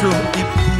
to be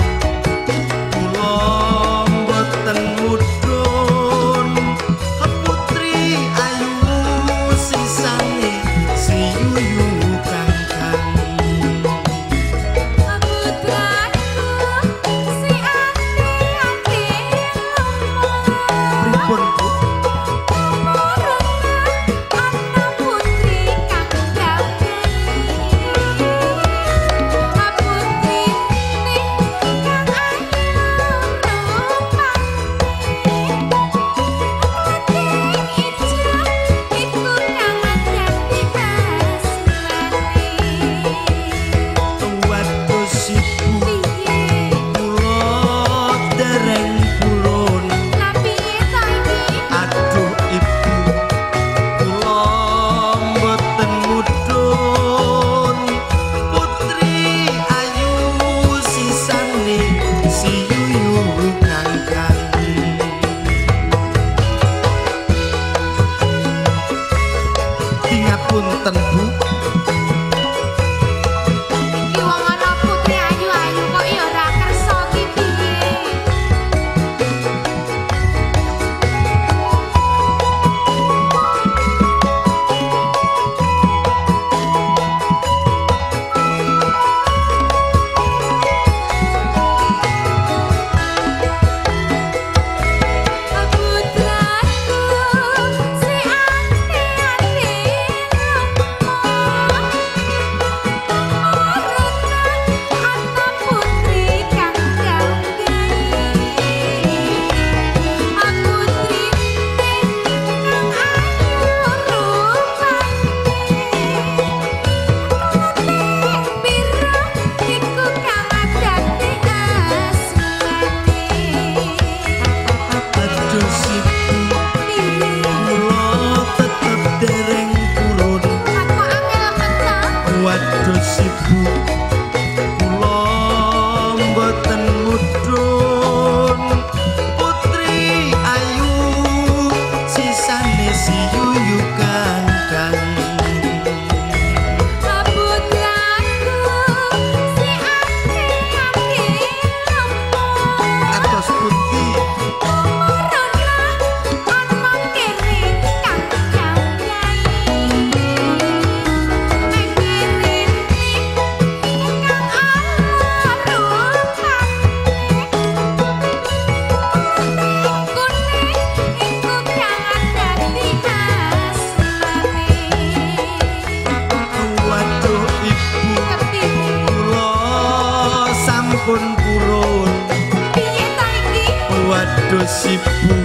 kula